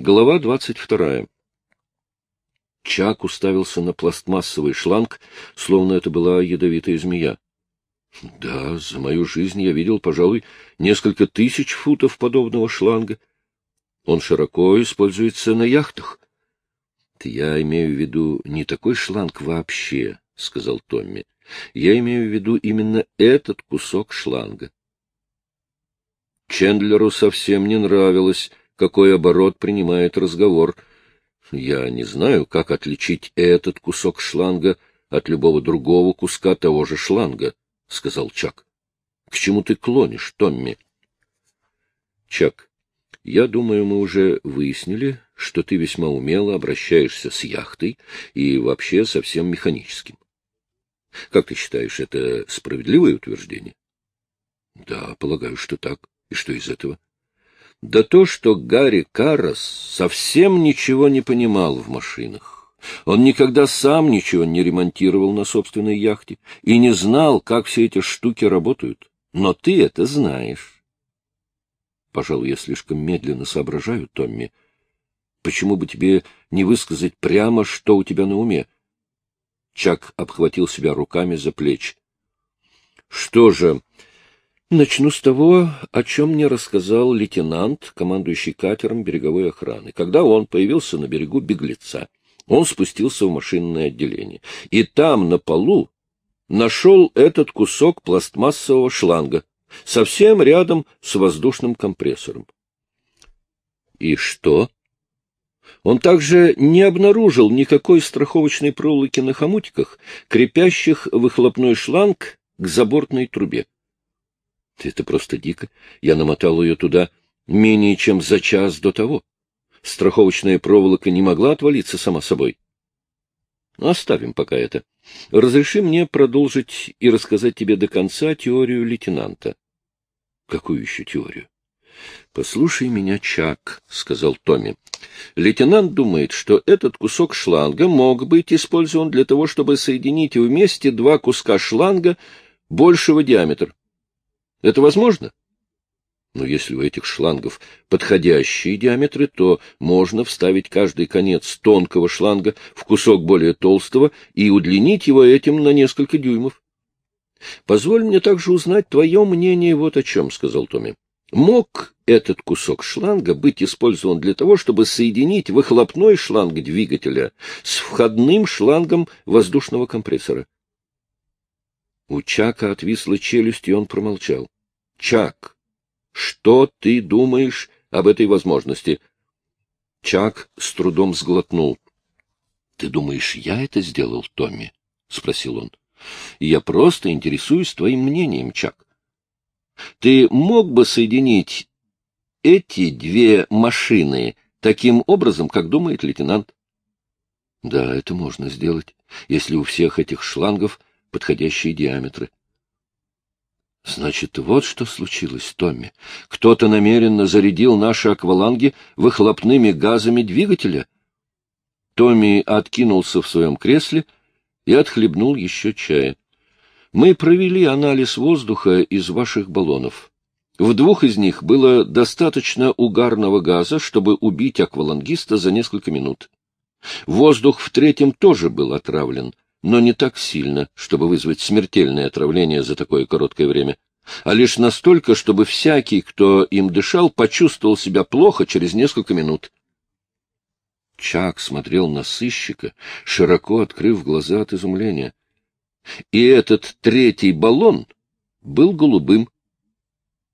Глава двадцать вторая. Чак уставился на пластмассовый шланг, словно это была ядовитая змея. Да, за мою жизнь я видел, пожалуй, несколько тысяч футов подобного шланга. Он широко используется на яхтах. — Я имею в виду не такой шланг вообще, — сказал Томми. — Я имею в виду именно этот кусок шланга. Чендлеру совсем не нравилось, какой оборот принимает разговор. Я не знаю, как отличить этот кусок шланга от любого другого куска того же шланга, — сказал Чак. — К чему ты клонишь, Томми? — Чак, я думаю, мы уже выяснили, что ты весьма умело обращаешься с яхтой и вообще совсем механическим. Как ты считаешь, это справедливое утверждение? — Да, полагаю, что так. И что из этого? Да то, что Гарри Каррас совсем ничего не понимал в машинах. Он никогда сам ничего не ремонтировал на собственной яхте и не знал, как все эти штуки работают. Но ты это знаешь. Пожалуй, я слишком медленно соображаю, Томми. Почему бы тебе не высказать прямо, что у тебя на уме? Чак обхватил себя руками за плечи. — Что же, Начну с того, о чем мне рассказал лейтенант, командующий катером береговой охраны. Когда он появился на берегу беглеца, он спустился в машинное отделение. И там, на полу, нашел этот кусок пластмассового шланга, совсем рядом с воздушным компрессором. И что? Он также не обнаружил никакой страховочной проволоки на хомутиках, крепящих выхлопной шланг к забортной трубе. Это просто дико. Я намотал ее туда менее чем за час до того. Страховочная проволока не могла отвалиться сама собой. Оставим пока это. Разреши мне продолжить и рассказать тебе до конца теорию лейтенанта. Какую еще теорию? Послушай меня, Чак, — сказал Томми. Лейтенант думает, что этот кусок шланга мог быть использован для того, чтобы соединить вместе два куска шланга большего диаметра. Это возможно? Но если у этих шлангов подходящие диаметры, то можно вставить каждый конец тонкого шланга в кусок более толстого и удлинить его этим на несколько дюймов. — Позволь мне также узнать твое мнение вот о чем, — сказал Томми. — Мог этот кусок шланга быть использован для того, чтобы соединить выхлопной шланг двигателя с входным шлангом воздушного компрессора? — у Чака отвисла челюсть, и он промолчал. — Чак, что ты думаешь об этой возможности? Чак с трудом сглотнул. — Ты думаешь, я это сделал, Томми? — спросил он. — Я просто интересуюсь твоим мнением, Чак. Ты мог бы соединить эти две машины таким образом, как думает лейтенант? — Да, это можно сделать, если у всех этих шлангов подходящие диаметры. Значит, вот что случилось, Томми. Кто-то намеренно зарядил наши акваланги выхлопными газами двигателя. Томми откинулся в своем кресле и отхлебнул еще чая. Мы провели анализ воздуха из ваших баллонов. В двух из них было достаточно угарного газа, чтобы убить аквалангиста за несколько минут. Воздух в третьем тоже был отравлен — но не так сильно, чтобы вызвать смертельное отравление за такое короткое время, а лишь настолько, чтобы всякий, кто им дышал, почувствовал себя плохо через несколько минут. Чак смотрел на сыщика, широко открыв глаза от изумления. И этот третий баллон был голубым,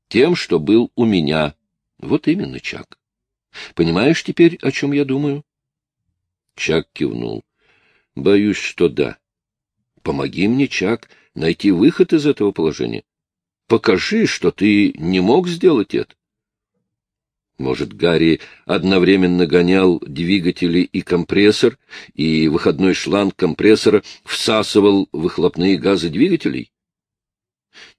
тем, что был у меня. Вот именно, Чак. Понимаешь теперь, о чем я думаю? Чак кивнул. Боюсь, что да. Помоги мне, Чак, найти выход из этого положения. Покажи, что ты не мог сделать это. Может, Гарри одновременно гонял двигатели и компрессор, и выходной шланг компрессора всасывал выхлопные газы двигателей?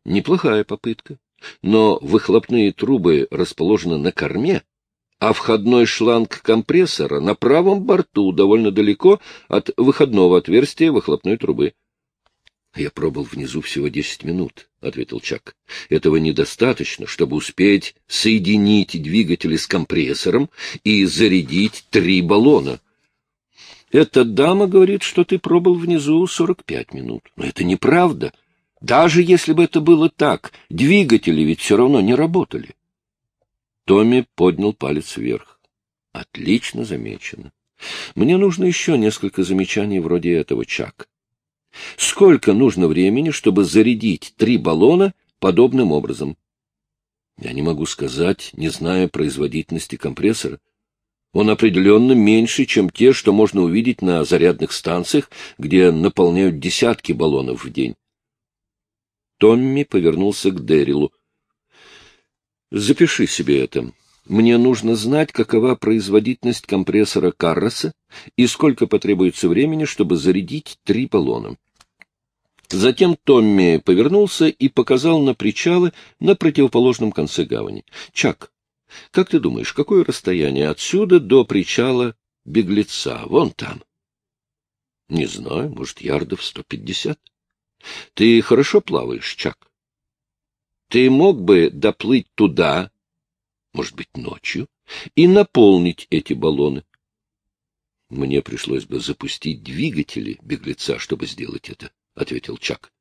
Неплохая попытка, но выхлопные трубы расположены на корме, а входной шланг компрессора на правом борту довольно далеко от выходного отверстия выхлопной трубы. — Я пробыл внизу всего десять минут, — ответил Чак. — Этого недостаточно, чтобы успеть соединить двигатели с компрессором и зарядить три баллона. — Эта дама говорит, что ты пробыл внизу сорок пять минут. Но это неправда. Даже если бы это было так, двигатели ведь все равно не работали. Томми поднял палец вверх. — Отлично замечено. Мне нужно еще несколько замечаний вроде этого, Чак. Сколько нужно времени, чтобы зарядить три баллона подобным образом? Я не могу сказать, не зная производительности компрессора. Он определенно меньше, чем те, что можно увидеть на зарядных станциях, где наполняют десятки баллонов в день. Томми повернулся к Дэрилу. — Запиши себе это. Мне нужно знать, какова производительность компрессора Карроса и сколько потребуется времени, чтобы зарядить три баллона. Затем Томми повернулся и показал на причалы на противоположном конце гавани. — Чак, как ты думаешь, какое расстояние отсюда до причала беглеца? Вон там. — Не знаю, может, ярдов сто пятьдесят. — Ты хорошо плаваешь, Чак? Ты мог бы доплыть туда, может быть, ночью, и наполнить эти баллоны? Мне пришлось бы запустить двигатели беглеца, чтобы сделать это. — ответил Чак.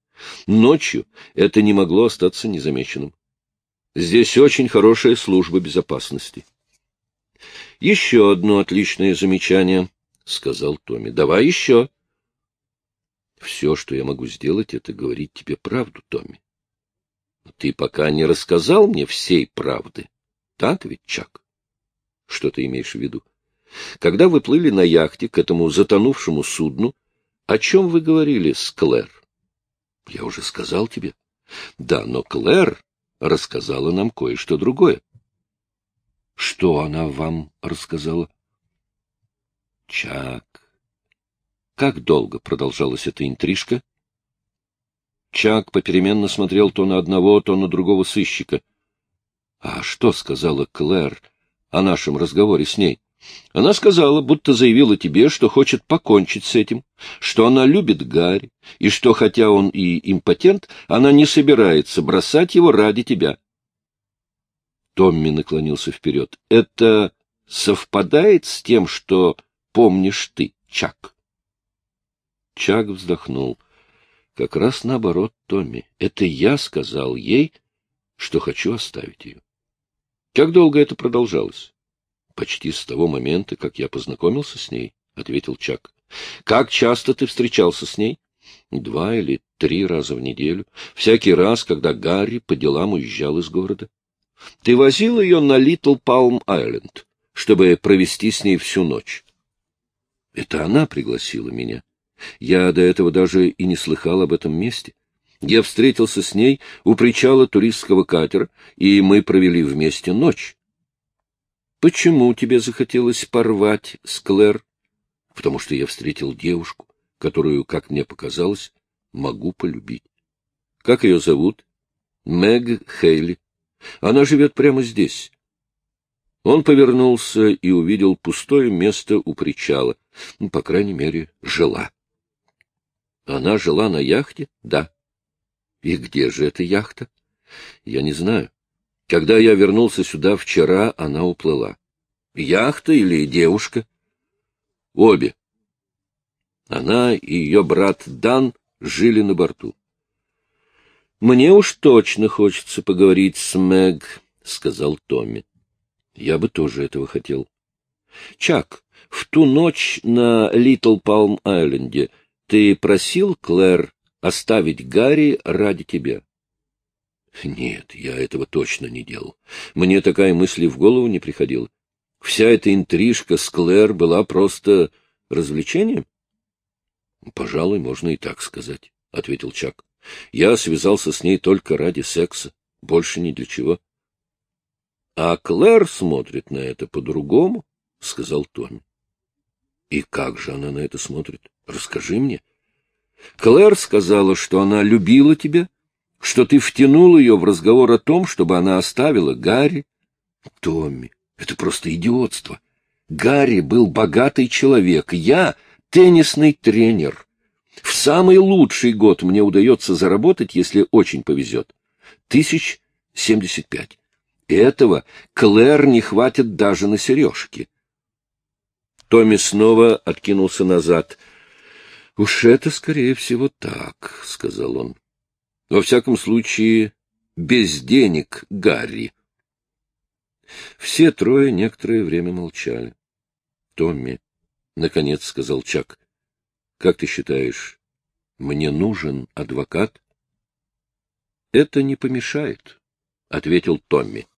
Ночью это не могло остаться незамеченным. Здесь очень хорошая служба безопасности. — Еще одно отличное замечание, — сказал Томми. — Давай еще. — Все, что я могу сделать, — это говорить тебе правду, Томми. — Ты пока не рассказал мне всей правды. Так ведь, Чак? Что ты имеешь в виду? Когда вы плыли на яхте к этому затонувшему судну, о чем вы говорили с Клэр? Я уже сказал тебе. Да, но Клэр рассказала нам кое-что другое. Что она вам рассказала? Чак. Как долго продолжалась эта интрижка? Чак попеременно смотрел то на одного, то на другого сыщика. А что сказала Клэр о нашем разговоре с ней? Она сказала, будто заявила тебе, что хочет покончить с этим, что она любит Гарри, и что, хотя он и импотент, она не собирается бросать его ради тебя. Томми наклонился вперед. — Это совпадает с тем, что помнишь ты, Чак? Чак вздохнул. — Как раз наоборот, Томми. Это я сказал ей, что хочу оставить ее. Как долго это продолжалось? — Почти с того момента, как я познакомился с ней, — ответил Чак. — Как часто ты встречался с ней? — Два или три раза в неделю. Всякий раз, когда Гарри по делам уезжал из города. — Ты возил ее на Литл Палм-Айленд, чтобы провести с ней всю ночь? — Это она пригласила меня. Я до этого даже и не слыхал об этом месте. Я встретился с ней у причала туристского катера, и мы провели вместе ночь. Почему тебе захотелось порвать с Клэр? Потому что я встретил девушку, которую, как мне показалось, могу полюбить. Как ее зовут? Мэг Хейли. Она живет прямо здесь. Он повернулся и увидел пустое место у причала. Ну, по крайней мере, жила. Она жила на яхте? Да. И где же эта яхта? Я не знаю. Когда я вернулся сюда вчера, она уплыла. Яхта или девушка? Обе. Она и ее брат Дан жили на борту. «Мне уж точно хочется поговорить с Мэг», — сказал Томми. «Я бы тоже этого хотел». «Чак, в ту ночь на Литл Палм-Айленде ты просил Клэр оставить Гарри ради тебя?» Нет, я этого точно не делал. Мне такая мысль в голову не приходила. Вся эта интрижка с Клэр была просто развлечением? — Пожалуй, можно и так сказать, — ответил Чак. — Я связался с ней только ради секса, больше ни для чего. — А Клэр смотрит на это по-другому, — сказал Томми. — И как же она на это смотрит? Расскажи мне. Клэр сказала, что она любила тебя, что ты втянул ее в разговор о том, чтобы она оставила Гарри. Томми, это просто идиотство. Гарри был богатый человек, я — теннисный тренер. В самый лучший год мне удается заработать, если очень повезет. Тысяч семьдесят пять. Этого Клэр не хватит даже на сережки. Томми снова откинулся назад. — Уж это, скорее всего, так, — сказал он. — Во всяком случае, без денег, Гарри. Все трое некоторое время молчали. — Томми, — наконец сказал Чак, — как ты считаешь, мне нужен адвокат? — Это не помешает, — ответил Томми.